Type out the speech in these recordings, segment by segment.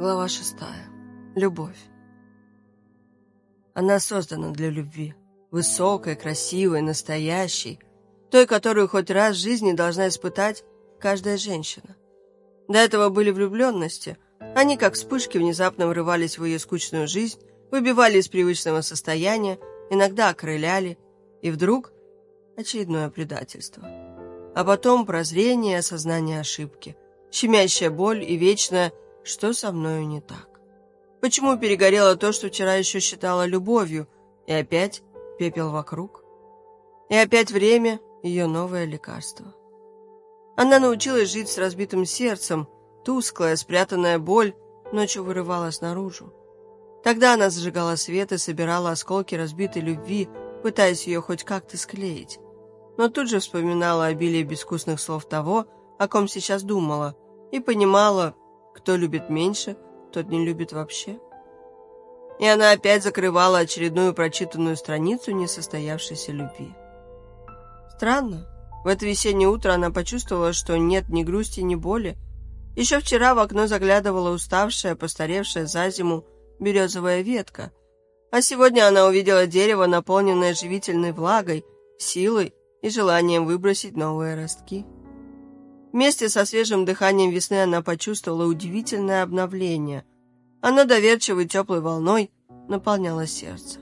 Глава шестая. Любовь. Она создана для любви. Высокой, красивой, настоящей. Той, которую хоть раз в жизни должна испытать каждая женщина. До этого были влюбленности. Они, как вспышки, внезапно врывались в ее скучную жизнь, выбивали из привычного состояния, иногда окрыляли. И вдруг очередное предательство. А потом прозрение осознание ошибки. Щемящая боль и вечная что со мною не так? Почему перегорело то, что вчера еще считала любовью, и опять пепел вокруг? И опять время — ее новое лекарство. Она научилась жить с разбитым сердцем, тусклая, спрятанная боль ночью вырывалась наружу. Тогда она зажигала свет и собирала осколки разбитой любви, пытаясь ее хоть как-то склеить. Но тут же вспоминала обилие безвкусных слов того, о ком сейчас думала, и понимала, кто любит меньше, тот не любит вообще. И она опять закрывала очередную прочитанную страницу несостоявшейся любви. Странно. В это весеннее утро она почувствовала, что нет ни грусти, ни боли. Еще вчера в окно заглядывала уставшая, постаревшая за зиму березовая ветка. А сегодня она увидела дерево, наполненное живительной влагой, силой и желанием выбросить новые ростки. Вместе со свежим дыханием весны она почувствовала удивительное обновление. Оно доверчивой теплой волной наполняло сердце.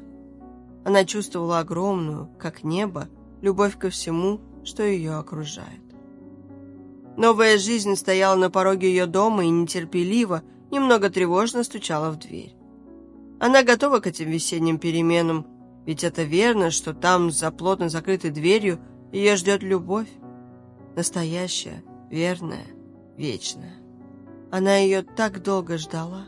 Она чувствовала огромную, как небо, любовь ко всему, что ее окружает. Новая жизнь стояла на пороге ее дома и нетерпеливо, немного тревожно стучала в дверь. Она готова к этим весенним переменам, ведь это верно, что там, за плотно закрытой дверью, ее ждет любовь. Настоящая, верная, вечная. Она ее так долго ждала.